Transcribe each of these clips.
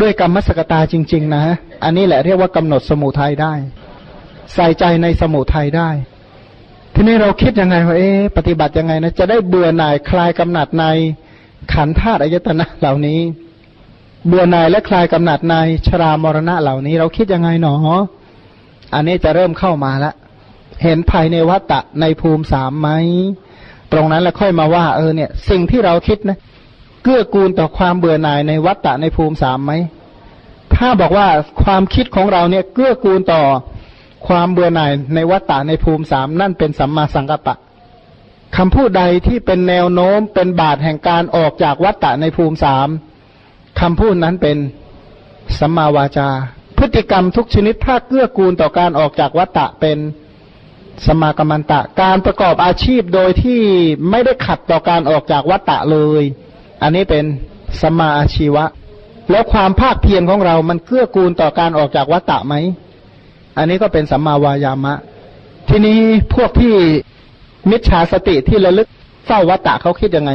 ด้วยกรรมสกตาจริง ๆ นะ อันนี้แหละเรียกว่ากำหนดสมุทัยได้ ใส่ใจในสมุทัยได้ ทีนี้เราคิดยังไงว่าเอ๊ปฏิบัติยังไงนะจะได้เบื่อหน่ายคลายกำหนัดในขันธาตุอายตนะเหล่านี้ เบื่อหน่ายและคลายกำหนัดในชรามรณะเหล่านี้ เราคิดยังไงหนอ อันนี้จะเริ่มเข้ามาแล้วเห็นภายในวัตตะในภูมิสามไหมตรงนั้นแล้วค่อยมาว่า เออเนี่ย สิ่งที่เราคิดนะ เกื้อกูลต่อความเบื่อหน่ายในวัตตะในภูมิสามไหมถ้าบอกว่าความคิดของเราเนี่ยเกื้อกูลต่อความเบื่อหน่ายในวัตตะในภูมิสามนั่นเป็นสัมมาสังกัปปะคำพูดใดที่เป็นแนวโน้มเป็นบาทแห่งการออกจากวัตตะในภูมิสามคำพูดนั้นเป็นสัมมาวาจา พฤติกรรมทุกชนิดถ้าเกื้อกูลต่อการออกจากวัตตะเป็นสมากรรมันตะ การประกอบอาชีพโดยที่ไม่ได้ขัดต่อการออกจากวัตตะเลย อันนี้เป็นสมาอาชีวะ แล้วความภาคเพียรของเรา มันเกื้อกูลต่อการออกจากวัตตะไหม อันนี้ก็เป็นสัมมาวายามะ ทีนี้พวกที่มิจฉาสติที่ระลึกเฝ้าวัตตะเขาคิดยังไง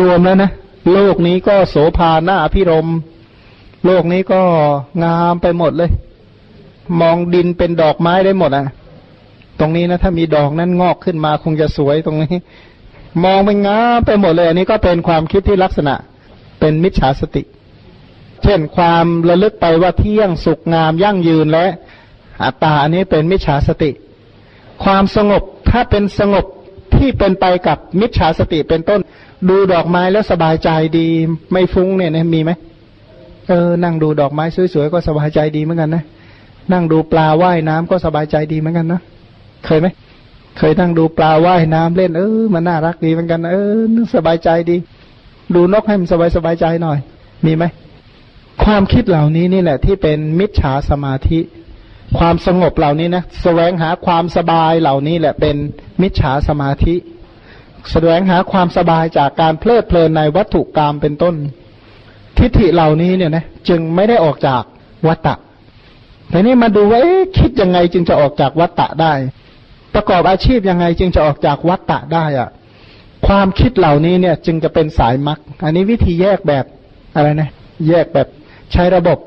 รวมๆแล้วนะโลกนี้ก็โสภาหน้าพิรม โลกนี้ก็งามไปหมดเลย มองดินเป็นดอกไม้ได้หมดอะ ตรงนี้นะถ้ามีดอกนั้นงอกขึ้นมาคงจะสวยตรงนี้ มองไปงาไปหมดเลย อันนี้ก็เป็นความคิดที่ลักษณะเป็นมิจฉาสติ เช่นความระลึกไปว่าเที่ยงสุขงามยั่งยืนและอัตตาอันนี้เป็นมิจฉาสติ ความสงบถ้าเป็นสงบที่เป็นไปกับมิจฉาสติเป็นต้น ดูดอกไม้แล้วสบายใจดี ไม่ฟุ้งเนี่ยมีไหมเออนั่งดูดอกไม้สวยๆก็สบายใจดีเหมือนกันนะ นั่งดูปลาว่ายน้ำก็สบายใจดีเหมือนกันนะเคยไหม เคยนั่งดูปลาว่ายน้ำเล่น เออมันน่ารักดีเหมือนกัน เออสบายใจดี ดูนกให้มันสบายสบายใจหน่อย มีไหมความคิดเหล่านี้นี่แหละ ที่เป็นมิจฉาสมาธิ ความสงบเหล่านี้นะแสวงหาความสบายเหล่านี้แหละเป็นมิจฉาสมาธิแสวงหาความสบายจากการเพลิดเพลินในวัตถุกรรมเป็นต้น ทิฏฐิเหล่านี้เนี่ยนะจึงไม่ได้ออกจากวัตตะแต่นี้มาดูว่าคิดยังไงจึงจะออกจากวัตตะได้ ประกอบอาชีพยังไงจึงจะออกจากวัฏฏะได้อะความคิดเหล่านี้เนี่ยจึงจะเป็นสายมรรคอันนี้วิธีแยกแบบอะไรนะ แยกแบบใช้ระบบ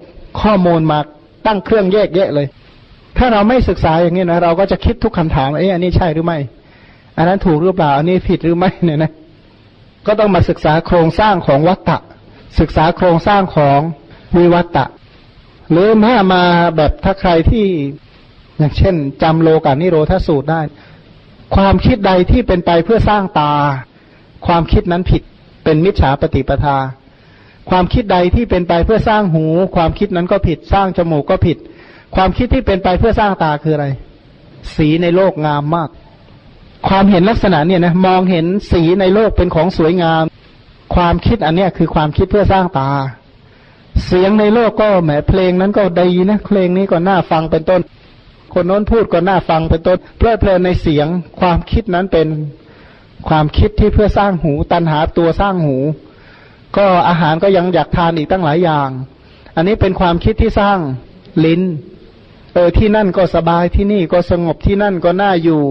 ข้อมูลมาตั้งเครื่องแยกแยะเลย ถ้าเราไม่ศึกษาอย่างนี้นะเราก็จะคิดทุกคำถามเอ๊ะอันนี้ใช่หรือไม่ อันนั้นถูกหรือเปล่า อันนี้ผิดหรือไม่เนี่ยนะก็ต้องมาศึกษาโครงสร้างของวัตตะ ศึกษาโครงสร้างของวิวัตตะ หรือถ้ามาแบบถ้าใครที่ อย่างเช่นจำโลกานิโรธสูตรได้ ความคิดใดที่เป็นไปเพื่อสร้างตา ความคิดนั้นผิดเป็นมิจฉาปฏิปทา ความคิดใดที่เป็นไปเพื่อสร้างหู ความคิดนั้นก็ผิด สร้างจมูกก็ผิด ความคิดที่เป็นไปเพื่อสร้างตาคืออะไร สีในโลกงามมาก ความเห็นลักษณะเนี่ยนะมองเห็นสีในโลกเป็นของสวยงาม ความคิดอันเนี้ยคือความคิดเพื่อสร้างตา เสียงในโลกก็แหมเพลงนั้นก็ดีนะเพลงนี้ก็น่าฟังเป็นต้น คนโน้นพูดก็น่าฟังเป็นต้นเพลิดเพลินในเสียง ความคิดนั้นเป็นความคิดที่เพื่อสร้างหู ตันหาตัวสร้างหู ก็อาหารก็ยังอยากทานอีกตั้งหลายอย่าง อันนี้เป็นความคิดที่สร้างลิ้น เออที่นั่นก็สบายที่นี่ก็สงบที่นั่นก็น่าอยู่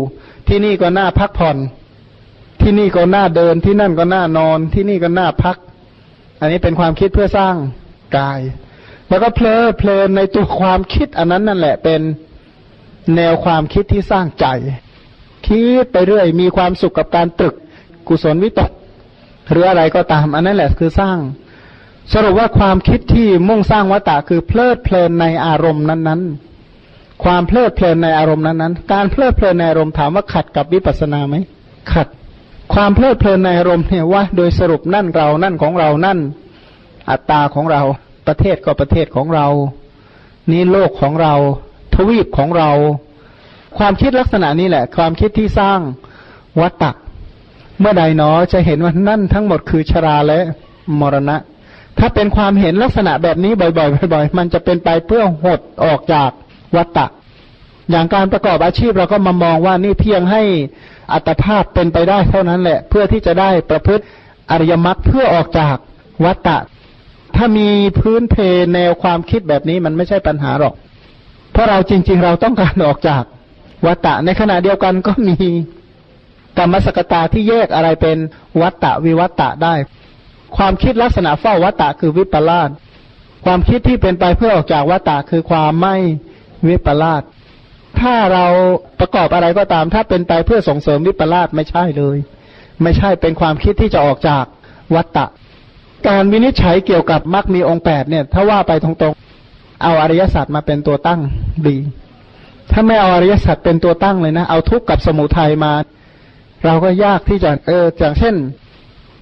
ที่นี่ก็น่าพักผ่อน ที่นี่ก็น่าเดินที่นั่นก็น่านอน ที่นี่ก็น่าพัก อันนี้เป็นความคิดเพื่อสร้างกาย แล้วก็เพลิดเพลินในตัวความคิดอันนั้นนั่นแหละเป็น แนวความคิดที่สร้างใจ คิดไปเรื่อย มีความสุขกับการตรึก กุศลวิตก หรืออะไรก็ตาม อันนั้นแหละคือสร้าง สรุปว่าความคิดที่มุ่งสร้างวัตตะคือเพลิดเพลินในอารมณ์นั้นๆ ความเพลิดเพลินในอารมณ์นั้นๆ การเพลิดเพลินในอารมณ์ถามว่าขัดกับวิปัสสนาไหมขัด ความเพลิดเพลินในอารมณ์เนี่ยว่า โดยสรุปนั่นเรานั่นของเรานั่น อัตตาของเรา ประเทศก็ประเทศของเรา นี่โลกของเรา วีปของเรา ความคิดลักษณะนี้แหละ ความคิดที่สร้างวัตตะเมื่อใดเนอจะเห็นว่านั่นทั้งหมดคือชราและมรณะ ถ้าเป็นความเห็นลักษณะแบบนี้บ่อยๆบ่อยๆมันจะเป็นไปเพื่อหดออกจากวัตตะอย่างการประกอบอาชีพเราก็มามองว่านี่เพียงให้อัตภาพเป็นไปได้เท่านั้นแหละ เพื่อที่จะได้ประพฤติอริยมรรคเพื่อออกจากวัตตะ ถ้ามีพื้นเพแนวความคิดแบบนี้มันไม่ใช่ปัญหาหรอก ราะเราจริง ๆ เราต้องการออกจากวัตตะ ในขณะเดียวกันก็มีกรรมสกตาที่แยกอะไรเป็นวัตตะวิวัตตะได้ ความคิดลักษณะเฝ้าวัตตะคือวิปลาสความคิดที่เป็นไปเพื่อออกจากวัตตะคือความไม่วิปลาสถ้าเราประกอบอะไรก็ตาม ถ้าเป็นไปเพื่อส่งเสริมวิปลาสไม่ใช่เลย ไม่ใช่เป็นความคิดที่จะออกจากวัตตะ การวินิจฉัยเกี่ยวกับมรรคมีองค์แปดเนี่ย ถ้าว่าไปตรงๆ เอาอริยสัจมาเป็นตัวตั้งดี ถ้าไม่เอาอริยสัจเป็นตัวตั้งเลยนะ เอาทุกข์กับสมุทัยมา เราก็ยากที่จะเอออย่างเช่น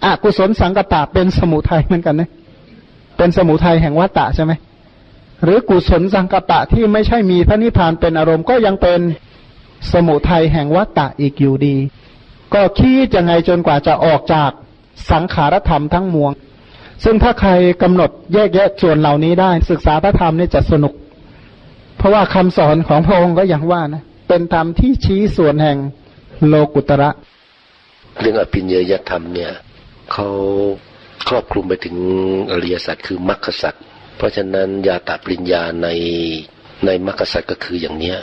อกุศลสังกปะเป็นสมุทัยเหมือนกันนะเป็นสมุทัยแห่งวัตตะใช่ไหมหรือกุศลสังกปะที่ไม่ใช่มีพระนิพพานเป็นอารมณ์ก็ยังเป็นสมุทัยแห่งวัตตะอีกอยู่ดี ก็คิดยังไงจนกว่าจะออกจากสังขารธรรมทั้งมวง ซึ่งถ้าใครกำหนดแยกแยะส่วนเหล่านี้ได้ ศึกษาพระธรรมนี่จะสนุก เพราะว่าคำสอนของพระองค์ก็อย่างว่านะเป็นธรรมที่ชี้ส่วนแห่งโลกุตระ เรื่องอภิญญยธรรมเนี่ยเขาครอบคลุมไปถึงอริยสัจคือมรรคสัจเพราะฉะนั้นยาตาปริญญาในในมรรคสัจก็คืออย่างเนี้ย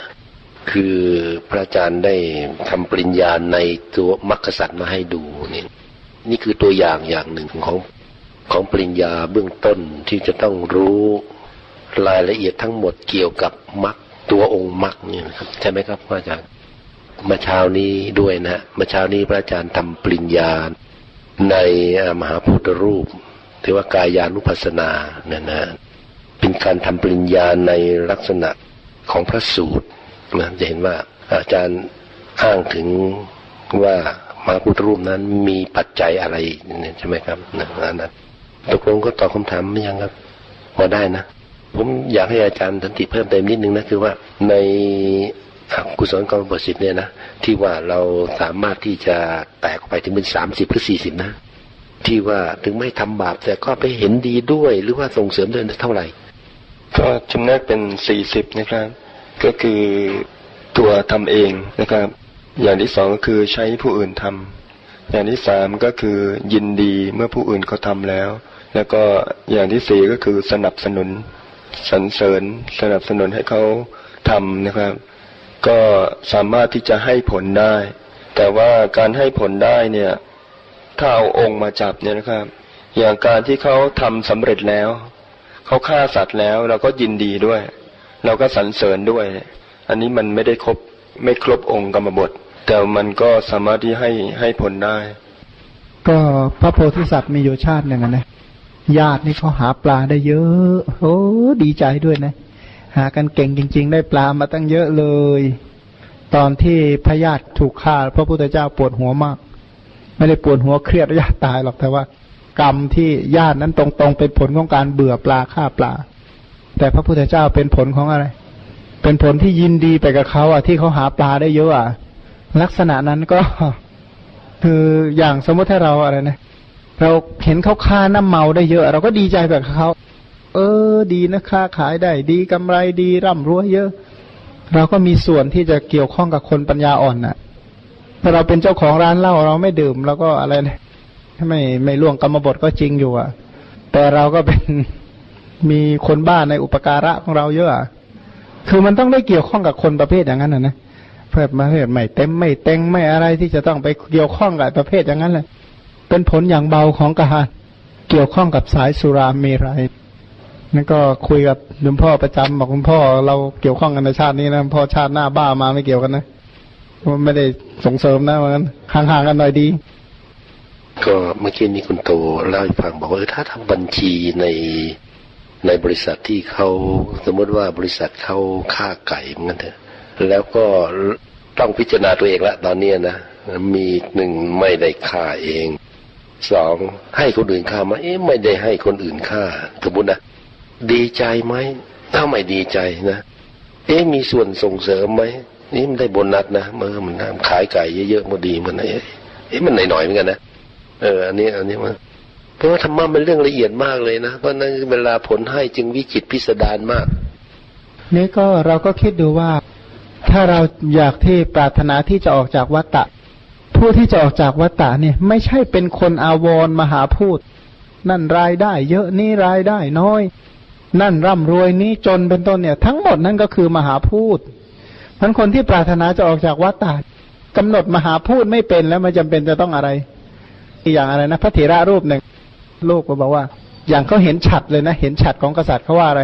คือพระอาจารย์ได้ทำปริญญาในตัวมรรคสัจมาให้ดูนี่นี่คือตัวอย่างอย่างหนึ่งของ ของปริญญาเบื้องต้นที่จะต้องรู้รายละเอียดทั้งหมดเกี่ยวกับมรรคตัวองค์มรรคเนี่ยครับใช่ไหมครับพระอาจารย์มาเช้านี้ด้วยนะมาเช้านี้พระอาจารย์ทำปริญญาในมหาพุทธรูปถือว่ากายานุปัสสนาเนี่ยนะเป็นการทำปริญญาในลักษณะของพระสูตรนะจะเห็นว่าอาจารย์อ้างถึงว่ามหาพุทธรูปนั้นมีปัจจัยอะไรใช่ไหมครับนะนั้น ตกลงก็ตอบคำถามไม่ยังครับมาได้นะ ผมอยากให้อาจารย์สันติเพิ่มเติมนิดนึงนะคือว่าในกุศลกรรมบทสิทธ์เนี่ยนะที่ว่าเราสามารถที่จะแตกไปถึงเป็นสามสิบหรือสี่สิบนะที่ว่าถึงไม่ทำบาปแต่ก็ไปเห็นดีด้วย หรือว่าส่งเสริมด้วยเท่าไหร่ ก็จำแนกเป็นสี่สิบนะครับ ก็คือตัวทำเองนะครับ อย่างที่สองก็คือใช้ผู้อื่นทำอย่างที่สามก็คือยินดีเมื่อผู้อื่นเขาทาแล้ว แล้วก็อย่างที่สี่ก็คือสนับสนุนสรรเสริญสนับสนุนให้เขาทำนะครับ ก็สามารถที่จะให้ผลได้ แต่ว่าการให้ผลได้เนี่ย ถ้าเอาองค์มาจับเนี่ยนะครับ อย่างการที่เขาทำสำเร็จแล้ว เขาฆ่าสัตว์แล้วเราก็ยินดีด้วย เราก็สรรเสริญด้วย อันนี้มันไม่ได้ครบไม่ครบองค์กรรมบท แต่มันก็สามารถที่ให้ให้ผลได้ ก็พระโพธิสัตว์มีอยู่ชาติหนึ่งนะ ญาตินี่เขาหาปลาได้เยอะ โอ้ดีใจด้วยนะ หากันเก่งจริง ๆ ได้ปลามาตั้งเยอะเลย ตอนที่พญาติถูกฆ่า พระพุทธเจ้าปวดหัวมาก ไม่ได้ปวดหัวเครียดญาติตายหรอกแต่ว่า กรรมที่ญาตินั้นตรงๆเป็นผลของการเบื่อปลาฆ่าปลา แต่พระพุทธเจ้าเป็นผลของอะไร เป็นผลที่ยินดีไปกับเขาอะที่เขาหาปลาได้เยอะอะ ลักษณะนั้นก็คืออย่างสมมติถ้าเราอะไรนะเเราเห็นเขาฆ่าน้ำเมาได้เยอะ เราก็ดีใจแบบเขา เออ ดีนะค้าขายได้ ดีกำไรดีร่ำรวยเยอะ เราก็มีส่วนที่จะเกี่ยวข้องกับคนปัญญาอ่อนนะ่ะถ้าเราเป็นเจ้าของร้านเหล้าเราไม่ดื่ม แล้วก็อะไรนะไม่ไม่ล่วงกรรมบทก็จริงอยู่อะแต่เราก็เป็นมีคนบ้าในอุปการะของเราเยอะอะคือมันต้องได้เกี่ยวข้องกับคนประเภทอย่างนั้นนะนะเพื่อมาเพื่อไม่เต็มไม่เต็งไม่อะไรที่จะต้องไปเกี่ยวข้องกับประเภทอย่างนั้นเลย เป็นผลอย่างเบาของการเกี่ยวข้องกับสายสุราเมรัยนั่นก็คุยกับหลวงพ่อประจำบอกคุณพ่อเราเกี่ยวข้องกันในชาตินี้นะพ่อชาติหน้าบ้ามาไม่เกี่ยวกันนะมันไม่ได้ส่งเสริมนะมันห่างๆกันหน่อยดี ก็เมื่อกี้นี้คุณโตเล่าให้ฟังบอกว่าถ้าทำบัญชีในในบริษัทที่เขาสมมติว่าบริษัทเขาฆ่าไก่เหมือนกันเถอะแล้วก็ต้องพิจารณาตัวเองละตอนนี้นะมีหนึ่งไม่ได้ฆ่าเอง สองให้คนอื่นฆ่ามาเอ๊ะไม่ได้ให้คนอื่นฆ่าสมมตินะดีใจไหมถ้าไม่ดีใจนะเอ๊ะมีส่วนส่งเสริมไหมนี่มันได้โบนัสนะเมื่อมันขายไก่เยอะๆมันดีมันเอ๊ะเอ๊ะมันหน่อยๆเหมือนกันนะเอออันนี้อันนี้มันเพราะว่าธรรมะมันเรื่องละเอียดมากเลยนะเพราะนั้นเวลาผลให้จึงวิจิตพิสดารมากนี่ก็เราก็คิดดูว่า ถ้าเราอยากที่ปรารถนาที่จะออกจากวัตตะ ผู้ที่จะออกจากวัตตะเนี่ย ไม่ใช่เป็นคนอาวรมหาพูด นั่นรายได้ เยอะนี่รายได้น้อย นั่นร่ำรวยนี้จนเป็นต้นเนี่ย ทั้งหมดนั่นก็คือมหาพูดพันคนที่ปรารถนาจะออกจากวัฏฏะกำหนดมหาพูดไม่เป็นแล้วมันจำเป็นจะต้องอะไรอีกอย่างอะไรนะพระเถระรูปหนึ่งโลกก็บอกว่า อย่างเขาเห็นฉัดเลยนะ เห็นฉัดของกษัตริย์เขาว่าอะไร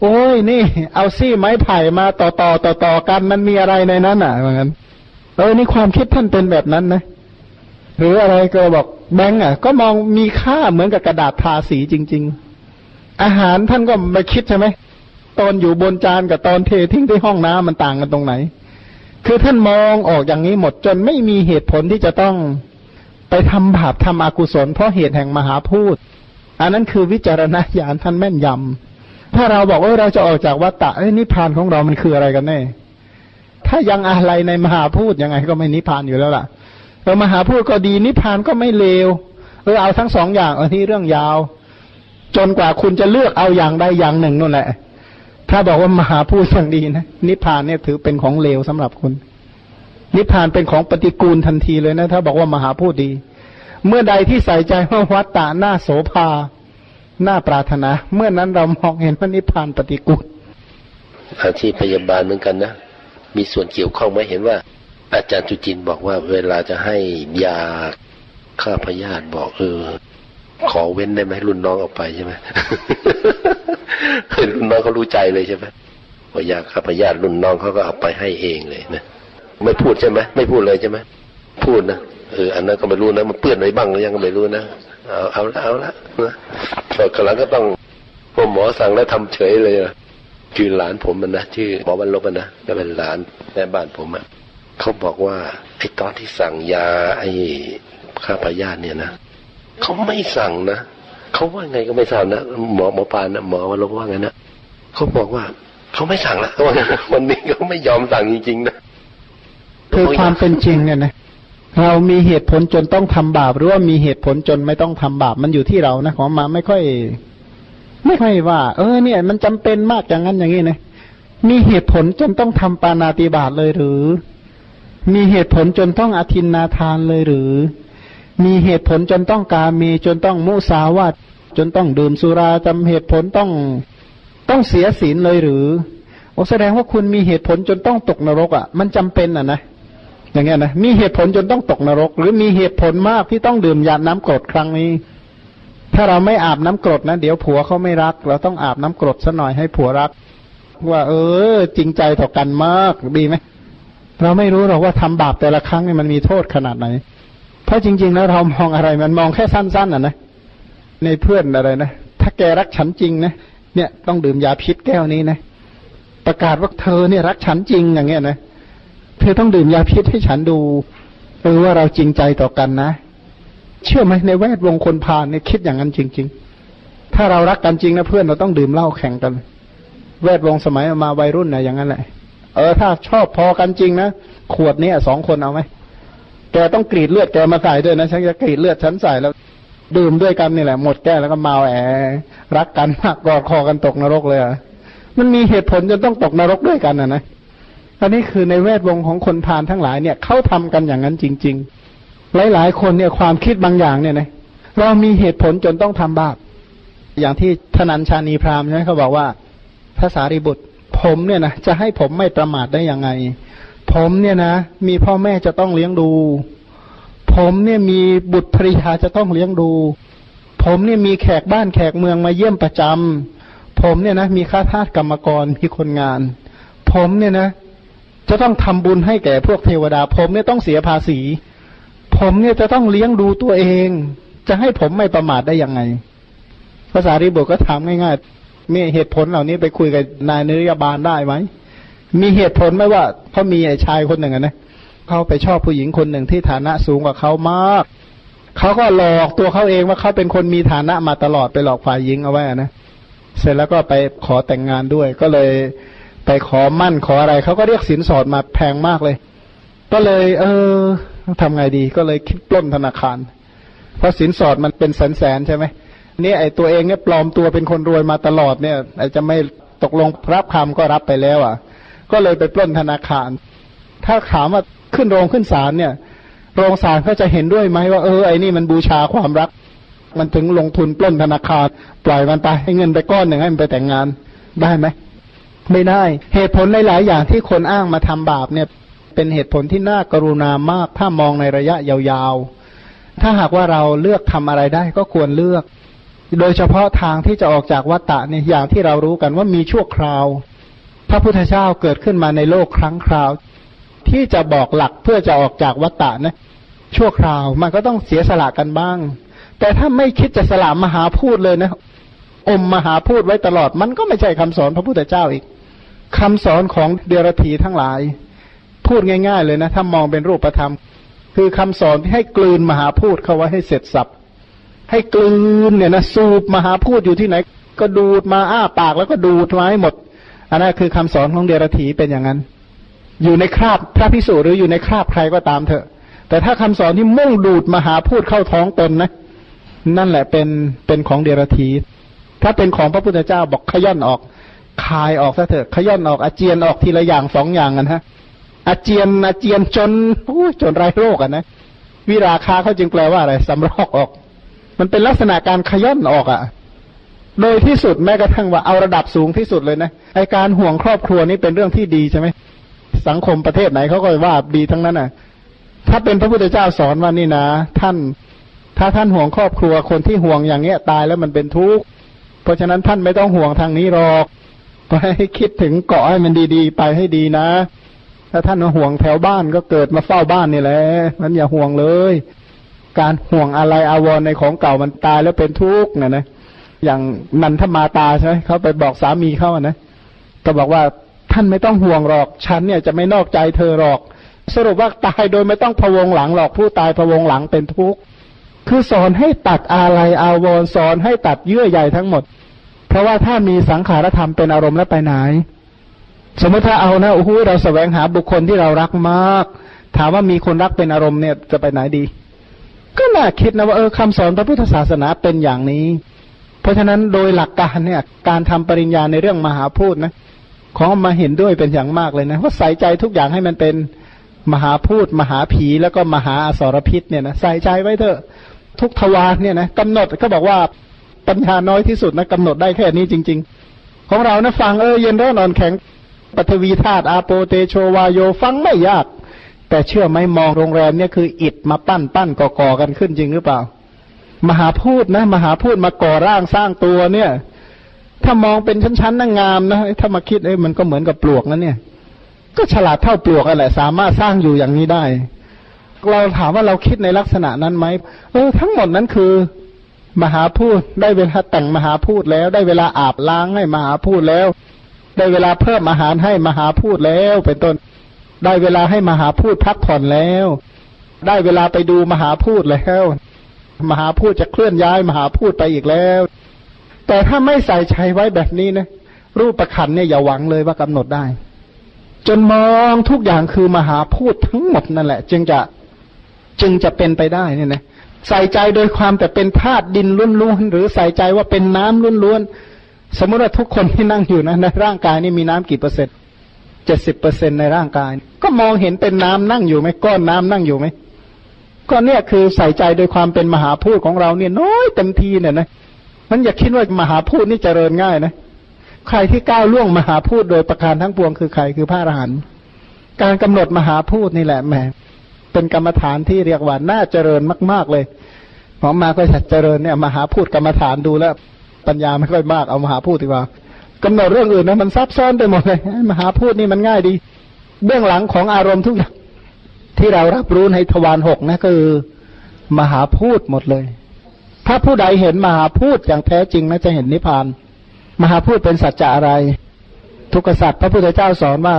โอ้ยนี่ เอาซี่ไม้ไผ่มาต่อต่อต่อต่อกันมันมีอะไรในนั้นอะเหมือนกัน เออนี่ความคิดท่านเป็นแบบนั้นนะ หรืออะไรก็บอกแบงก์อะ ก็มองมีค่าเหมือนกับกระดาษทาสีจริง ๆ อาหารท่านก็ไม่คิดใช่ไหมตอนอยู่บนจานกับตอนเททิ้งที่ห้องน้ำมันต่างกันตรงไหน คือท่านมองออกอย่างนี้หมดจนไม่มีเหตุผลที่จะต้องไปทำบาปทำอกุศล เพราะเหตุแห่งมหาพูดอันนั้นคือวิจารณญาณท่านแม่นยำถ้าเราบอกว่าเราจะออกจากวัฏฏะนิพพานของเรามันคืออะไรกันแน่ ถ้ายังอะไรในมหาพูดยังไงก็ไม่นิพพานอยู่แล้วล่ะเออมหาพูดก็ดีนิพพานก็ไม่เลวเออเอาทั้งสองอย่างเออที่เรื่องยาว จนกว่าคุณจะเลือกเอาอย่างใดอย่างหนึ่งนั่นแหละ ถ้าบอกว่ามหาพูดอย่างดีนะนิพพานเนี่ยถือเป็นของเลวสำหรับคุณ นิพพานเป็นของปฏิกูลทันทีเลยนะ ถ้าบอกว่ามหาพูดดี เมื่อใดที่ใส่ใจว่าวัตตะหน้าโสภาหน้าปรารถนา เมื่อนั้นเรามองเห็นว่านิพพานปฏิกูลอาชีพพยาบาลเหมือนกันนะ มีส่วนเกี่ยวข้องไหมเห็นว่า อาจารย์จุจินบอกว่า เวลาจะให้ยาฆ่าพยาธิบอกเออขอเว้นได้ไหมรุ่นน้องออกไปใช่ไหมรุ่นน้องเขารู้ใจเลยใช่ไหมว่ายาฆ่าพยาธิรุ่นน้องเขาก็เอาไปให้เองเลยนะไม่พูดใช่ไหมไม่พูดเลยใช่ไหมพูดนะเอออันนั้นก็ไม่รู้นะมันเปื้อนอะไรบ้างหรือยังก็ไม่รู้นะเอาเอาละเอาละนะพอกำลังก็ต้องพอหมอสั่งแล้วทำเฉยเลยนะ ชื่อหลานผมมันนะชื่อหมอบรรลบนะก็เป็นหลานแม่บ้านผมอะเขาบอกว่าไอ้ตอนที่สั่งยาไอ้ฆ่าพยาธิเนี่ยนะเขาไม่สั่งนะเขาว่าไงก็ไม่ทราบนะหมอหมอปานนะหมอวรรลบว่าไงนะเขาบอกว่าเขาไม่สั่งแล้ววันนี้เขาไม่ยอมสั่งจริงๆนะคือความเป็นจริงเนี่ยนะเรามีเหตุผลจนต้องทำบาปหรือว่ามีเหตุผลจนไม่ต้องทำบาปมันอยู่ที่เรานะของมาไม่ค่อย ไม่ค่อยว่า เออเนี่ย มันจำเป็นมากอย่างนั้นอย่างนี้นะมีเหตุผลจนต้องทำปาณาติบาตเลยหรือ มีเหตุผลจนต้องอทินนาทานเลยหรือ มีเหตุผลจนต้องกาเมจนต้องมุสาวาทจนต้องดื่มสุราจำเหตุผลต้องต้องเสียศีลเลยหรือโอแสดงว่าคุณมีเหตุผลจนต้องตกนรกอะ่ะ มันจำเป็นอะนะอย่างเงี้ยนะมีเหตุผลจนต้องตกนรก หรือมีเหตุผลมากที่ต้องดื่มยาน้ำกรดครั้งนี้ ถ้าเราไม่อาบน้ำกรดนะเดี๋ยวผัวเขาไม่รัก เราต้องอาบน้ำกรดซะหน่อยให้ผัวรัก ว่า เออ จริงใจต่อกันมากดีไหมเราไม่รู้หรอกว่าทำบาปแต่ละครั้งเนี่ยมันมีโทษขนาดไหน เพราะจริงๆแล้วเรามองอะไรมันมองแค่สั้นๆอะนะในเพื่อนอะไรนะถ้าแกรักฉันจริงนะเนี่ยต้องดื่มยาพิษแก้วนี้นะประกาศว่าเธอเนี่ยรักฉันจริงอย่างเงี้ยนะเธอต้องดื่มยาพิษให้ฉันดูเออว่าเราจริงใจต่อกันนะ เชื่อไหมในแวดวงคนพาลเนี่ยคิดอย่างนั้นจริง ๆ ถ้าเรารักกันจริงนะเพื่อนเราต้องดื่มเหล้าแข่งกัน แวดวงสมัยมาวัยรุ่นนะอย่างนั้นแหละเออถ้าชอบพอกันจริงนะขวดนี้สองคนเอาไหมแกต้องกรีดเลือดแกมาใส่ด้วยนะฉันจะกรีดเลือดฉันใส่แล้วดื่มด้วยกันนี่แหละ หมดแก้แล้วก็เมาแอรักกันมากกอดคอกันตกนรกเลยอะมันมีเหตุผลจนต้องตกนรกด้วยกันอะนะอันนี้คือในแวดวงของคนพาลทั้งหลายเนี่ยเขาทำกันอย่างนั้นจริง ๆ หลายๆคนเนี่ยความคิดบางอย่างเนี่ยนะเรามีเหตุผลจนต้องทำบาป อย่างที่ธนัญชานีพราหมณ์ใช่ไหมเขาบอกว่าพระสารีบุตร ผมเนี่ยนะจะให้ผมไม่ประมาทได้ยังไง ผมเนี่ยนะ มีพ่อแม่จะต้องเลี้ยงดู ผมเนี่ยมีบุตรภริยาจะต้องเลี้ยงดู ผมเนี่ยมีแขกบ้านแขกเมืองมาเยี่ยมประจำผมเนี่ยนะ มีข้าทาสกรรมกรมีคนงาน ผมเนี่ยนะ จะต้องทำบุญให้แก่พวกเทวดา ผมเนี่ยต้องเสียภาษี ผมเนี่ยจะต้องเลี้ยงดูตัวเอง จะให้ผมไม่ประมาทได้ยังไง ภาษาริบุตรก็ถามง่ายๆมีเหตุผลเหล่านี้ไปคุยกับนายนิรยาบาลได้ไหม มีเหตุผลไหมว่าเขามีไอ้ชายคนหนึ่งนะเขาไปชอบผู้หญิงคนหนึ่งที่ฐานะสูงกว่าเขามาก เขาก็หลอกตัวเขาเองว่าเขาเป็นคนมีฐานะมาตลอดไปหลอกฝ่ายหญิงเอาไว้นะ เสร็จแล้วก็ไปขอแต่งงานด้วย ก็เลยไปขอมั่นขออะไร เขาก็เรียกสินสอดมาแพงมากเลย ก็เลย เออทำไงดี ก็เลยคิดปล้นธนาคาร เพราะสินสอดมันเป็นแสนๆใช่ไหมนี่ไอ้ตัวเองเนี่ยปลอมตัวเป็นคนรวยมาตลอดเนี่ยไอ้จะไม่ตกลงรับคำก็รับไปแล้ว อะ ก็เลยไปปล้นธนาคาร ถ้าถามว่าขึ้นโรงขึ้นศาลเนี่ย โรงศาลเขาจะเห็นด้วยไหมว่าเออไอ้นี่มันบูชาความรัก มันถึงลงทุนปล้นธนาคาร ปล่อยมันไปให้เงินไปก้อนหนึ่งให้มันไปแต่งงานได้ไหมไม่ได้เหตุผลหลายๆอย่างที่คนอ้างมาทำบาปเนี่ย เป็นเหตุผลที่น่ากรุณามาก ถ้ามองในระยะยาวๆ ถ้าหากว่าเราเลือกทำอะไรได้ก็ควรเลือก โดยเฉพาะทางที่จะออกจากวัฏฏะเนี่ยอย่างที่เรารู้กันว่ามีชั่วคราว พระพุทธเจ้าเกิดขึ้นมาในโลกครั้งคราว ที่จะบอกหลักเพื่อจะออกจากวัฏฏะนะชั่วคราวมันก็ต้องเสียสละกันบ้าง แต่ถ้าไม่คิดจะสละมหาพูดเลยนะอมมหาพูดไว้ตลอด มันก็ไม่ใช่คำสอนพระพุทธเจ้าอีกคำสอนของเดรธีทั้งหลาย พูดง่าย ๆ เลยนะ ถ้ามองเป็นรูปธรรม คือคำสอนที่ให้กลืนมหาพูดเข้าไว้ให้เสร็จสับให้กลืนเนี่ยนะสูบมหาพูดอยู่ที่ไหน ก็ดูดมาอ้าปากแล้วก็ดูดไว้หมด อันนั้นคือคำสอนของเดรธีเป็นอย่างนั้น อยู่ในคราบพระพิสุหรืออยู่ในคราบใครก็ตามเถอะ แต่ถ้าคำสอนที่มุ่งดูดมหาพูดเข้าท้องตนนะ นั่นแหละเป็นเป็นของเดรธีถ้าเป็นของพระพุทธเจ้าบอกขย่อนออก คายออกซะเถอะขย่อนออกอาเจียนออกทีละอย่างสองอย่างกันฮะ อาเจียนอาเจียนจนโอ้จนไรโรคอะนะวิราคาเขาจึงแปลว่าอะไรสำรอกออก มันเป็นลักษณะการขย่อนออกอะ โดยที่สุดแม้กระทั่งว่าเอาระดับสูงที่สุดเลยนะไอการห่วงครอบครัวนี่เป็นเรื่องที่ดีใช่ไหมสังคมประเทศไหนเขาก็ว่าดีทั้งนั้นอะ ถ้าเป็นพระพุทธเจ้าสอนว่านี่นะ ท่าน ถ้าท่านห่วงครอบครัวคนที่ห่วงอย่างเงี้ยตายแล้วมันเป็นทุกข์เพราะฉะนั้นท่านไม่ต้องห่วงทางนี้หรอกก็ให้คิดถึงเกาะให้มันดีๆ ไปให้ดีนะ ถ้าท่านห่วงแถวบ้านก็เกิดมาเฝ้าบ้านนี่แหละนั้นอย่าห่วงเลย การห่วงอะไรอาวรในของเก่ามันตายแล้วเป็นทุกข์นะนะอย่างนันทมาตาใช่ไหมเขาไปบอกสามีเขานะก็บอกว่าท่านไม่ต้องห่วงหรอก ฉันเนี่ยจะไม่นอกใจเธอหรอก สรุปว่าตายโดยไม่ต้องพวงหลังหรอกผู้ตายพวงหลังเป็นทุกข์คือสอนให้ตัดอะไรอาวรสอนให้ตัดเยื่อใยทั้งหมด เพราะว่าถ้ามีสังขารธรรมเป็นอารมณ์แล้วไปไหน สมมติถ้าเอานะโอ้โหเราสแสวงหาบุคคลที่เรารักมาก ถามว่ามีคนรักเป็นอารมณ์เนี่ยจะไปไหนดี ก็น่าคิดนะว่าเออคำสอนพระพุทธศาสนาเป็นอย่างนี้ เพราะฉะนั้นโดยหลักการเนี่ย การทำปริญญาในเรื่องมหาพูดนะของมาเห็นด้วยเป็นอย่างมากเลยนะว่าใส่ใจทุกอย่างให้มันเป็นมหาพูด มหาผีแล้วก็มหาอสรพิษเนี่ยนะใส่ใจไว้เถอะทุกทวารเนี่ยนะกำหนดก็บอกว่าปัญญาน้อยที่สุดนะกำหนดได้แค่นี้จริง ๆ ของเรานะฟังเออเย็นร้อนนอนแข็ง ปฐวีธาตุอาโปเตโชวาโยฟังไม่ยาก แต่เชื่อไหมมองโรงแรมเนี่ยคืออิดมาปั้นปั้นก่อก่อกันขึ้นจริงหรือเปล่า มหาพูดนะ มหาพูดมาก่อร่างสร้างตัวเนี่ย ถ้ามองเป็นชั้นๆนั่งงามนะถ้ามาคิดเอ้ยมันก็เหมือนกับปลวกนั่นเนี่ย ก็ฉลาดเท่าปลวกอะไรสามารถสร้างอยู่อย่างนี้ได้ เราถามว่าเราคิดในลักษณะนั้นไหมเออทั้งหมดนั้นคือมหาพูดได้เวลาแต่งมหาพูดแล้ว ได้เวลาอาบล้างให้มหาพูดแล้ว ได้เวลาเพิ่มอาหารให้มหาพูดแล้วเป็นต้น ได้เวลาให้มหาพูดพักผ่อนแล้ว ได้เวลาไปดูมหาพูดแล้ว มหาพูดจะเคลื่อนย้ายมหาพูดไปอีกแล้ว แต่ถ้าไม่ใส่ใจไว้แบบนี้นะรูปประคันเนี่ยอย่าหวังเลยว่ากำหนดได้ จนมองทุกอย่างคือมหาพูดทั้งหมดนั่นแหละ จึงจะจึงจะเป็นไปได้เนี่ยนะใส่ใจโดยความแต่เป็นธาตุดินล้วนๆหรือใส่ใจว่าเป็นน้ำล้วนๆ สมมติว่าทุกคนที่นั่งอยู่นะในร่างกายนี่มีน้ำกี่เปอร์เซ็นต์เจ็ดสิบเปอร์เซ็นในร่างกาย ก็มองเห็นเป็นน้ำนั่งอยู่ไหมก้อนน้ำนั่งอยู่ไหมก็เนี่ยคือใส่ใจโดยความเป็นมหาพูดของเราเนี่ยน้อยเต็มทีเนี่ยนะมันอย่าคิดว่ามหาพูดนี่เจริญง่ายนะใครที่ก้าวล่วงมหาพูดโดยประการทั้งปวงคือใครคือพระอรหันต์การกำหนดมหาพูดนี่แหละแหมเป็นกรรมฐานที่เรียกว่าน่าเจริญมาก ๆเลยหมอมาก็จะเจริญเนี่ยมหาพูดกรรมฐานดูแล้ว ปัญญาไม่ค่อยมากเอามหาพูดดีกว่ากำหนดเรื่องอื่นนะมันซับซ้อนไปหมดเลยมหาพูดนี่มันง่ายดี เบื้องหลังของอารมณ์ทุกอย่างที่เรารับรู้ในทวารหกนะคือ มหาพูดหมดเลย ถ้าผู้ใดเห็นมหาพูดอย่างแท้จริงนะจะเห็นนิพพาน มหาพูดเป็นสัจจะอะไร ทุกษัตริย์พระพุทธเจ้าสอนว่า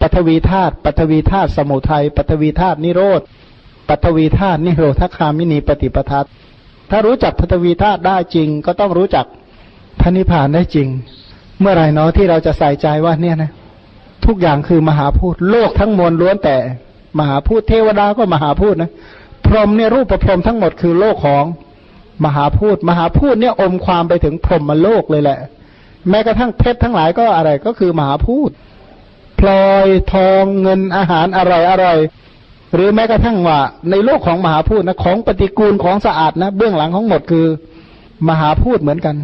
ปัทวีธาตุปัทวีธาตุสมุทัยปัทวีธาตุนิโรธปัทวีธาตุนิโรธคามินีปฏิปทา ถ้ารู้จักปัทวีธาตุได้จริง ก็ต้องรู้จักพระนิพพานได้จริง เมื่อไหร่เนาะที่เราจะใส่ใจว่าเนี่ยนะทุกอย่างคือมหาพูดโลกทั้งมวลล้วนแต่ มหาพูดเทวดาก็มหาพูดนะพรหมเนี่ยรูปประพรหมทั้งหมดคือโลกของมหาพูดมหาพูดเนี่ยอมความไปถึงพรหมโลกเลยแหละ แม้กระทั่งเพชรทั้งหลายก็อะไรก็คือมหาพูดพลอยทองเงินอาหารอร่อยอร่อย หรือแม้กระทั่งว่าในโลกของมหาพูดนะของปฏิกูลของสะอาดนะเบื้องหลังของหมดคือมหาพูดเหมือนกัน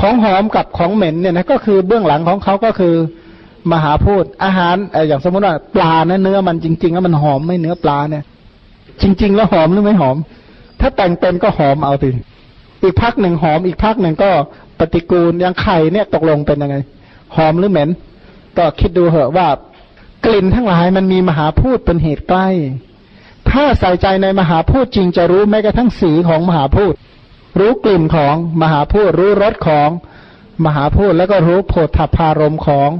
ของหอมกับของเหม็นเนี่ยนะก็คือเบื้องหลังของเขาก็คือมหาพูดอาหารอย่างสมมติว่าปลาเนะเนื้อมันจริง ๆ แล้วมันหอมไม่เนื้อปลาเนี่ย จริง ๆ แล้วหอมหรือไม่หอม ถ้าแต่งเป็นก็หอมเอาติอีกพักหนึ่งหอมอีกพักหนึ่งก็ปฏิกูลอย่างไข่เนี่ยตกลงเป็นยังไง หอมหรือเหม็น ก็คิดดูเหอะว่ากลิ่นทั้งหลายมันมีมหาพูดเป็นเหตุใกล้ ถ้าใส่ใจในมหาพูดจริงจะรู้แม้กระทั่งสีของมหาพูด รู้กลิ่นของมหาพูด รู้รสของมหาพูดแล้วก็รู้โพธพารมของ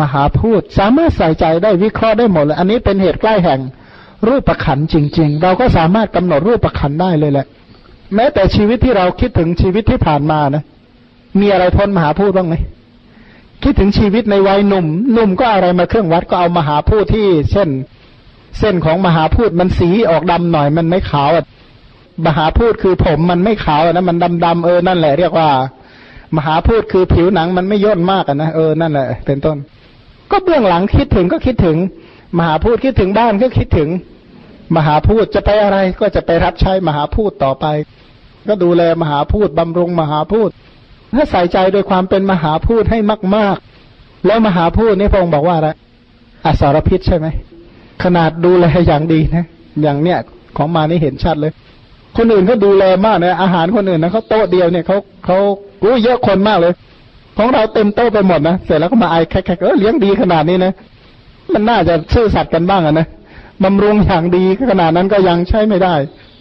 มหาพูด สามารถใส่ใจได้วิเคราะห์ได้หมดเลยอันนี้เป็นเหตุใกล้แห่งรูปประขันจริง ๆ เราก็สามารถกำหนดรูปประขันได้เลยแหละ แม้แต่ชีวิตที่เราคิดถึงชีวิตที่ผ่านมานะมีอะไรพ้นมหาพูดบ้างไหมคิดถึงชีวิตในวัยหนุ่มหนุ่มก็อะไรมาเครื่องวัดก็เอามหาพูดที่ เช่น เส้นของมหาพูดมันสีออกดำหน่อยมันไม่ขาวอะมหาพูดคือผมมันไม่ขาวนะมันดำดำเออนั่นแหละเรียกว่า มหาพูดคือผิวหนังมันไม่ย่นมากนะเออนั่นแหละเป็นต้น ก็เบื้องหลังคิดถึงก็คิดถึง มหาพูดคิดถึงบ้านก็คิดถึง มหาพูดจะไปอะไรก็จะไปรับใช้มหาพูดต่อไป ก็ดูแลมหาพูดบำรุงมหาพูด ถ้าใส่ใจโดยความเป็นมหาพูดให้มาก ๆ แล้วมหาพูดนี่พระองค์บอกว่าอะไรอสารพิษใช่ไหม ขนาดดูแลอย่างดีนะอย่างเนี้ยของมานี่เห็นชัดเลย คนอื่นเขาดูแลมากนะอาหารคนอื่นนะเขาโต๊ะเดียวเนี่ยเขาเขารู้เยอะคนมากเลย ของเราเต็มโต๊ะไปหมดนะเสร็จแล้วก็มาไอแคกเออเลี้ยงดีขนาดนี้นะมันน่าจะซื่อสัตย์กันบ้างอะนะบำรุงอย่างดีขนาดนั้นก็ยังใช้ไม่ได้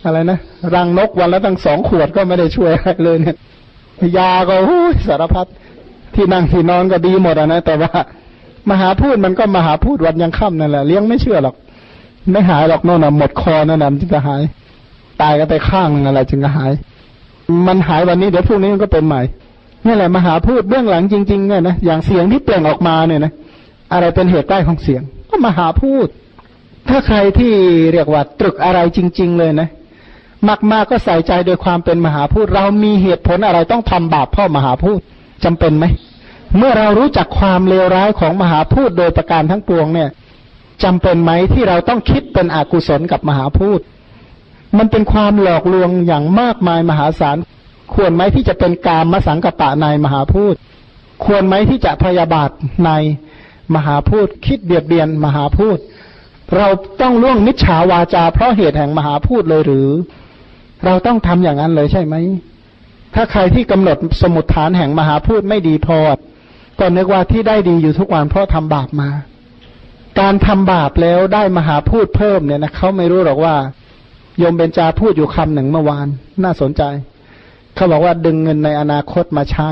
อะไรนะรังนกวันละตั้งสองขวดก็ไม่ได้ช่วยอะไรเลยเนี่ยยาก็สารพัดที่นั่งที่นอนก็ดีหมดนะ แต่ว่า มหาพูดมันก็มหาพูดวันยังค่ำนั่นแหละเลี้ยงไม่เชื่อหรอก ไม่หายหรอกโน่นน่ะหมดคอนั่นน่ะจึงจะหาย ตายก็ไปข้างนึงอะไรจึงจะหาย มันหายวันนี้เดี๋ยวพรุ่งนี้มันก็เป็นใหม่นี่แหละมหาพูดเบื้องหลังจริงๆเนี่ยนะอย่างเสียงที่เปล่งออกมาเนี่ยนะอะไรเป็นเหตุใกล้ของเสียง ก็มหาพูด ถ้าใครที่เรียกว่าตรึกอะไรจริง ๆ เลยนะมากๆก็ใส่ใจโดยความเป็นมหาพูด เรามีเหตุผลอะไรต้องทำบาปพ่อมหาพูดจำเป็นไหม เมื่อเรารู้จักความเลวร้ายของมหาพูดโดยประการทั้งปวงเนี่ยจำเป็นไหมที่เราต้องคิดเป็นอกุศลกับมหาพูดมันเป็นความหลอกลวงอย่างมากมายมหาศาล ควรไหมที่จะเป็นกามมสังกปะในมหาพูดควรไหมที่จะพยาบาทในมหาพูดคิดเบียดเบียนมหาพูดเราต้องล่วงมิจฉาวาจา เพราะเหตุแห่งมหาพูดเลยหรือ เราต้องทำอย่างนั้นเลยใช่ไหมถ้าใครที่กำหนดสมุดฐานแห่งมหาพูดไม่ดีพอ ก็นึกว่าที่ได้ดีอยู่ทุกวันเพราะทำบาปมา การทำบาปแล้วได้มหาพูดเพิ่มเนี่ยนะเขาไม่รู้หรอกว่า โยมเบญจาพูดอยู่คำหนึ่งเมื่อวาน น่าสนใจ เขาบอกว่าดึงเงินในอนาคตมาใช้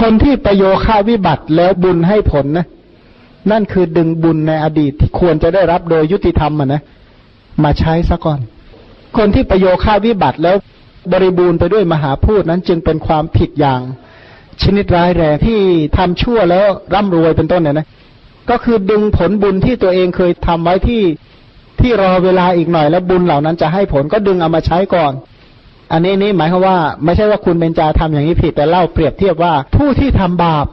คนที่ประโยค่าวิบัติแล้วบุญให้ผลนะนั่นคือดึงบุญในอดีตที่ควรจะได้รับโดยยุติธรรมอะนะ มาใช้ซะก่อน คนที่ประโยค่าวิบัติแล้วบริบูรณ์ไปด้วยมหาพูดนั้นจึงเป็นความผิดอย่าง ชนิดร้ายแรงที่ทำชั่วแล้วร่ำรวยเป็นต้นเนี่ยนะก็คือดึงผลบุญที่ตัวเองเคยทำไว้ที่ที่รอเวลาอีกหน่อยแล้วบุญเหล่านั้นจะให้ผลก็ดึงเอามาใช้ก่อน อันนี้นี่หมายความว่า ไม่ใช่ว่าคุณเบญจาทำอย่างนี้ผิดแต่เล่าเปรียบเทียบว่าผู้ที่ทำบาป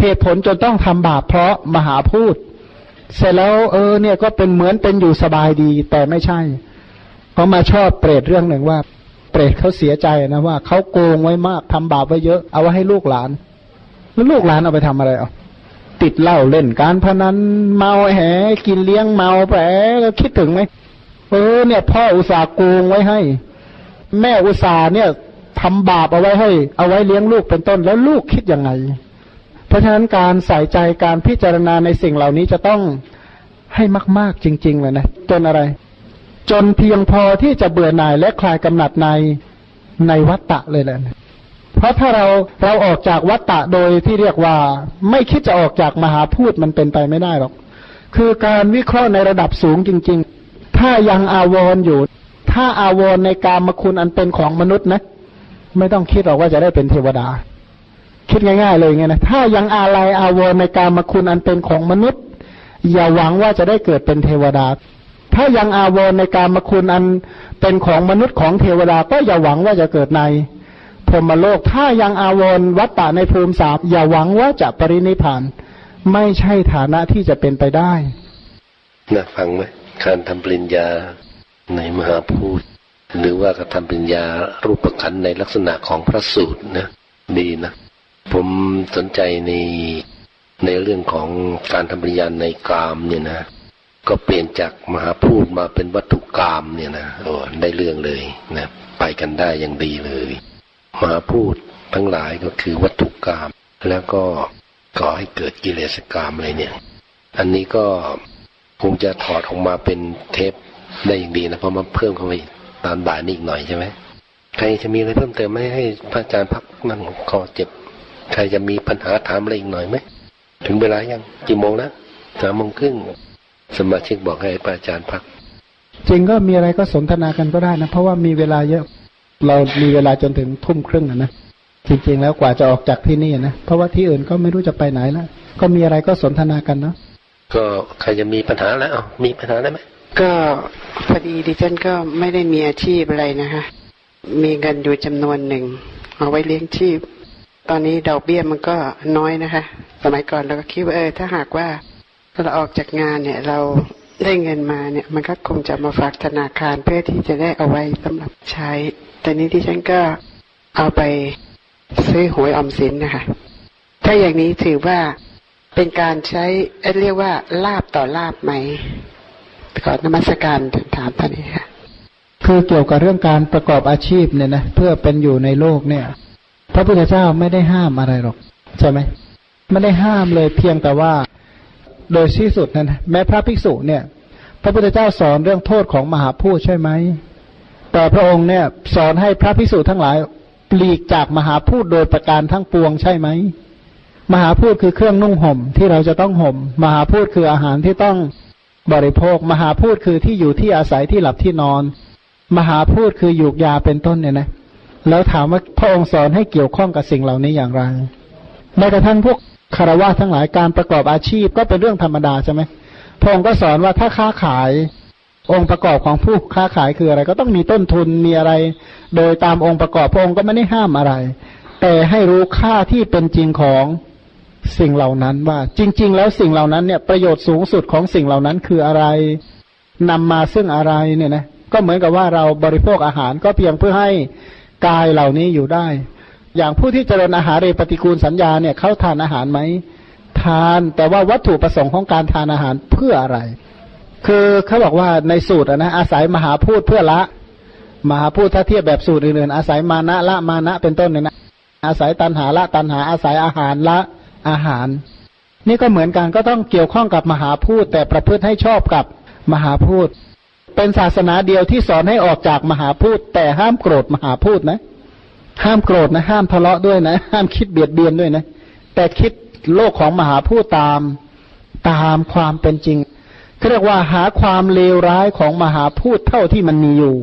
เหตุผลจนต้องทำบาปเพราะมหาพูดเสร็จแล้วเออเนี่ยก็เป็นเหมือนเป็นอยู่สบายดีแต่ไม่ใช่เขามาชอบเปรตเรื่องหนึ่งว่า เปรตเขาเสียใจนะว่าเขาโกงไว้มากทำบาปไว้เยอะเอาไว้ให้ลูกหลาน แล้วลูกหลานเอาไปทำอะไรอะติดเหล้าเล่นการพนันเมาแหกินเลี้ยงเมาแผลแล้วคิดถึงไหมเออเนี่ย พ่ออุตส่าห์โกงไว้ให้ แม่อุตส่าห์เนี่ยทำบาปเอาไว้ให้ เอาไว้เลี้ยงลูกเป็นต้นแล้วลูกคิดยังไง เพราะฉะนั้นการใส่ใจการพิจารณาในสิ่งเหล่านี้จะต้องให้มาก ๆจริง ๆ เลยนะจนอะไร จนเพียงพอที่จะเบื่อหน่ายและคลายกำหนัดในในวัตตะเลยแหละ เพราะถ้าเราเราออกจากวัตตะโดยที่เรียกว่า ไม่คิดจะออกจากมหาพูดมันเป็นไปไม่ได้หรอก คือการวิเคราะห์ในระดับสูงจริง ๆ ถ้ายังอาวรออยู่ ถ้าอาวรในการมคุณอันเป็นของมนุษย์นะ ไม่ต้องคิดหรอกว่าจะได้เป็นเทวดา คิดง่าย ๆ เลยไงนะ ถ้ายังอาลัยอาวรในการมคุณอันเป็นของมนุษย์ อย่าหวังว่าจะได้เกิดเป็นเทวดา ถ้ายังอาวรในการมคุณอันเป็นของมนุษย์ของเทวดาก็อย่าหวังว่าจะเกิดในพรหมโลก ถ้ายังอาวรวัตตะในภูมิสามอย่าหวังว่าจะปรินิพาน ไม่ใช่ฐานะที่จะเป็นไปได้นะฟังไหมการทำปริญญาในมหาพูดหรือว่าการทำปริญญารูปขันในลักษณะของพระสูตรนะดีนะผมสนใจในในเรื่องของการทำปริญญาในกามเนี่ยนะ ก็เปลี่ยนจากมหาพูดมาเป็นวัตถุกรรมเนี่ยนะโอ้ได้เรื่องเลยนะไปกันได้อย่างดีเลย มหาพูดทั้งหลายก็คือวัตถุกรรมแล้วก็ก่อให้เกิดกิเลสกรรมอะไรเนี่ย อันนี้ก็คงจะถอดออกมาเป็นเทปได้อย่างดีนะเพราะมันเพิ่มเข้าไปตอนบ่ายนี้อีกหน่อยใช่ไหมใครจะมีอะไรเพิ่มเติมไหมให้พระอาจารย์พักนั่งคอเจ็บ ใครจะมีปัญหาถามอะไรอีกหน่อยไหมถึงเวลายังกี่โมงนะสามโมงครึ่ง สมาชิกบอกให้พระอาจารย์พัก จริงก็มีอะไรก็สนทนากันก็ได้นะ เพราะว่ามีเวลาเยอะ เรามีเวลาจนถึงทุ่มครึ่งอะนะจริงๆแล้วกว่าจะออกจากที่นี่นะ เพราะว่าที่อื่นก็ไม่รู้จะไปไหนแล้ว ก็มีอะไรก็สนทนากันเนาะ ก็ใครจะมีปัญหาแล้วอ้าวมีปัญหาได้ไหม ก็พอดีดิฉันก็ไม่ได้มีอาชีพอะไรนะคะ มีเงินอยู่จำนวนหนึ่งเอาไว้เลี้ยงชีพ ตอนนี้ดอกเบี้ยมันก็น้อยนะคะ สมัยก่อนเราก็คิดว่าเออถ้าหากว่า เราออกจากงานเนี่ย เราได้เงินมาเนี่ย มันก็คงจะมาฝากธนาคารเพื่อที่จะได้เอาไว้สำหรับใช้ แต่นี้ที่ฉันก็เอาไปซื้อหวยออมสินนะคะ ถ้าอย่างนี้ถือว่าเป็นการใช้เอ่อเรียกว่าลาบต่อลาบไหมขอนมัสการถามท่านนี้ค่ะคือเกี่ยวกับเรื่องการประกอบอาชีพเนี่ยนะเพื่อเป็นอยู่ในโลกเนี่ย พระพุทธเจ้าไม่ได้ห้ามอะไรหรอก ใช่ไหมไม่ได้ห้ามเลยเพียงแต่ว่า โดยที่สุดนั้นนะแม้พระภิกษุเนี่ย พระพุทธเจ้าสอนเรื่องโทษของมหาพูดใช่ไหมแต่พระองค์เนี่ยสอนให้พระภิกษุทั้งหลายปลีกจากมหาพูดโดยประการทั้งปวงใช่ไหมมหาพูดคือเครื่องนุ่งห่มที่เราจะต้องห่ม มหาพูดคืออาหารที่ต้องบริโภค มหาพูดคือที่อยู่ที่อาศัยที่หลับที่นอน มหาพูดคือหยูกยาเป็นต้นเนี่ยนะแล้วถามว่าพระองค์สอนให้เกี่ยวข้องกับสิ่งเหล่านี้อย่างไรแม้กระทั่งพวก คารวะทั้งหลายการประกอบอาชีพก็เป็นเรื่องธรรมดาใช่ไหมพงค์ก็สอนว่าถ้าค้าขาย องค์ประกอบของผู้ค้าขายคืออะไร ก็ต้องมีต้นทุนมีอะไร โดยตามองค์ประกอบพงค์ก็ไม่ได้ห้ามอะไร แต่ให้รู้ค่าที่เป็นจริงของสิ่งเหล่านั้นว่า จริง ๆ แล้วสิ่งเหล่านั้นเนี่ยประโยชน์สูงสุดของสิ่งเหล่านั้นคืออะไรนำมาซึ่งอะไรเนี่ยนะก็เหมือนกับว่าเราบริโภคอาหารก็เพียงเพื่อให้กายเหล่านี้อยู่ได้ อย่างผู้ที่เจริญอาหารเรปฏิกูลสัญญาเนี่ยเขาทานอาหารไหมทานแต่ว่าวัตถุประสงค์ของการทานอาหารเพื่ออะไร คือเขาบอกว่าในสูตรนะอาศัยมหาพูดเพื่อละ มหาพูดถ้าเทียบแบบสูตรอื่นๆอาศัยมานะละมานะเป็นต้นเนี่ยนะอาศัยตันหาละตันหาอาศัยอาหารละอาหาร นี่ก็เหมือนกันก็ต้องเกี่ยวข้องกับมหาพูดแต่ประพฤติให้ชอบกับมหาพูดเป็นศาสนาเดียวที่สอนให้ออกจากมหาพูดแต่ห้ามโกรธมหาพูดนะ ห้ามโกรธนะ ห้ามทะเลาะด้วยนะ ห้ามคิดเบียดเบียนด้วยนะ แต่คิดโลกของมหาพูดตามตามความเป็นจริงเรียกว่าหาความเลวร้ายของมหาพูดเท่าที่มันมีอยู่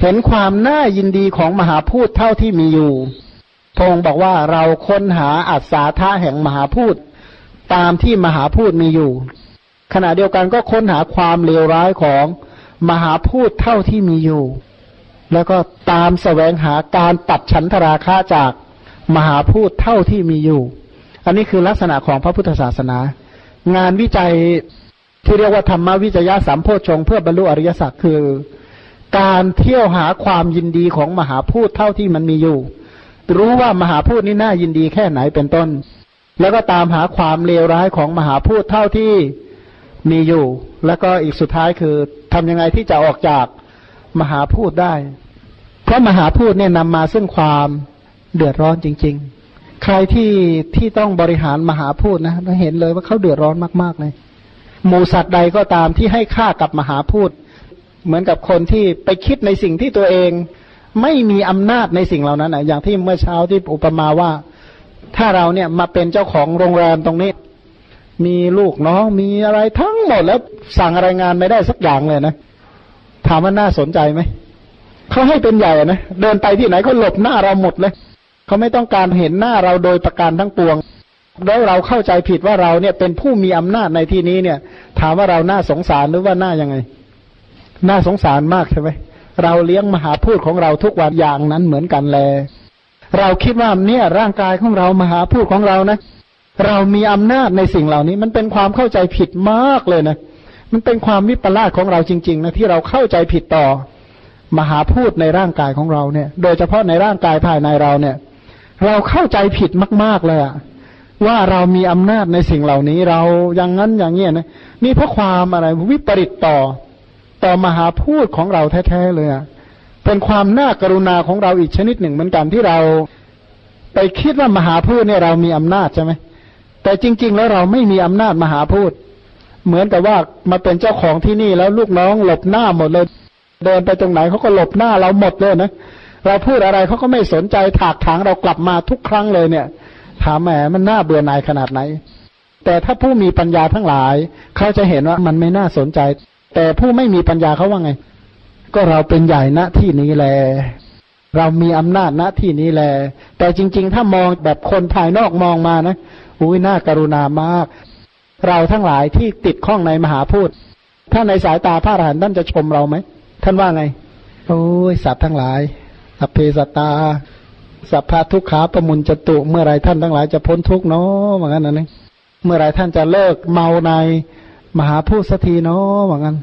เห็นความน่ายินดีของมหาพูดเท่าที่มีอยู่พงบอกว่าเราค้นหาอัศาธาแห่งมหาพูดตามที่มหาพูดมีอยู่ ขณะเดียวกันก็ค้นหาความเลวร้ายของมหาพูดเท่าที่มีอยู่ แล้วก็ตามสแสวงหาการตัดฉันทราคาจากมหาพูดเท่าที่มีอยู่ อันนี้คือลักษณะของพระพุทธศาสนา งานวิจัยที่เรียกว่าธรรมวิจยะสามโพชงเพื่อบรรลุอริยสัจคือ การเที่ยวหาความยินดีของมหาพูดเท่าที่มันมีอยู่ รู้ว่ามหาพูดนี้น่ายินดีแค่ไหนเป็นต้น แล้วก็ตามหาความเลวร้ายของมหาพูดเท่าที่มีอยู่ แล้วก็อีกสุดท้ายคือทำยังไงที่จะออกจากมหาพูดได้ ราะมหาพูดเนี่ยนำมาซึ่งความเดือดร้อนจริง ๆ ใครที่ที่ต้องบริหารมหาพูดนะเราเห็นเลยว่าเขาเดือดร้อนมากๆเลยหมูสัตว์ใดก็ตามที่ให้ค่ากับมหาพูด เหมือนกับคนที่ไปคิดในสิ่งที่ตัวเองไม่มีอำนาจในสิ่งเหล่านั้นนะอย่างที่เมื่อเช้าที่อุปมาว่า ถ้าเราเนี่ยมาเป็นเจ้าของโรงแรมตรงนี้ มีลูกน้องมีอะไรทั้งหมดแล้วสั่งอะไรงานไม่ได้สักอย่างเลยนะ ถามว่าน่าสนใจไหม เขาให้เป็นใหญ่นะเดินไปที่ไหนเขาหลบหน้าเราหมดเลยเขาไม่ต้องการเห็นหน้าเราโดยประการทั้งปวงแล้วเราเข้าใจผิดว่าเราเนี่ยเป็นผู้มีอำนาจในที่นี้เนี่ย ถามว่าเราน่าสงสารหรือว่าน่ายังไงน่าสงสารมากใช่ไหมเราเลี้ยงมหาพูดของเราทุกวันอย่างนั้นเหมือนกันแล เราคิดว่าเนี่ยร่างกายของเรามหาพูดของเรานะเรามีอำนาจในสิ่งเหล่านี้ มันเป็นความเข้าใจผิดมากเลยนะมันเป็นความวิปลาสของเราจริง ๆ นะที่เราเข้าใจผิดต่อ มหาพูดในร่างกายของเราเนี่ย โดยเฉพาะในร่างกายภายในเราเนี่ย เราเข้าใจผิดมาก ๆเลยอะว่าเรามีอำนาจในสิ่งเหล่านี้เราอย่างนั้นอย่างเงี้ยนะนี่เพราะความอะไรวิปริตต่อ ต่อมหาพูดของเราแท้ๆเลยอะเป็นความน่ากรุณาของเราอีกชนิดหนึ่งเหมือนกันที่เรา ไปคิดว่ามหาพูดเนี่ยเรามีอำนาจใช่ไหมแต่จริง ๆ แล้วเราไม่มีอำนาจมหาพูด เหมือนกับว่ามาเป็นเจ้าของที่นี่แล้วลูกน้องหลบหน้าหมดเลย เดินไปตรงไหนเขาก็หลบหน้าเราหมดเลยนะเราพูดอะไรเขาก็ไม่สนใจถากถางเรากลับมาทุกครั้งเลยเนี่ย ถามแหมมันน่าเบื่อหน่ายขนาดไหน แต่ถ้าผู้มีปัญญาทั้งหลาย เขาจะเห็นว่ามันไม่น่าสนใจ แต่ผู้ไม่มีปัญญาเขาว่าไง ก็เราเป็นใหญ่ณที่นี้แล เรามีอำนาจณที่นี้แล แต่จริง ๆ ถ้ามองแบบคนภายนอกมองมานะอุ้ยน่ากรุณามาก เราทั้งหลายที่ติดข้องในมหาพูดถ้าในสายตาพระอรหันต์ท่านจะชมเราไหม ท่านว่าไง โอ้ยสัตว์ทั้งหลายอเพสตา สัพพะทุกขาประมุนจตุเมื่อไรท่านทั้งหลายจะพ้นทุกเนาะเหมือนกันนะนี่เมื่อไรท่านจะเลิกเมาในมหาพูดสักทีเนาะเหมือนกัน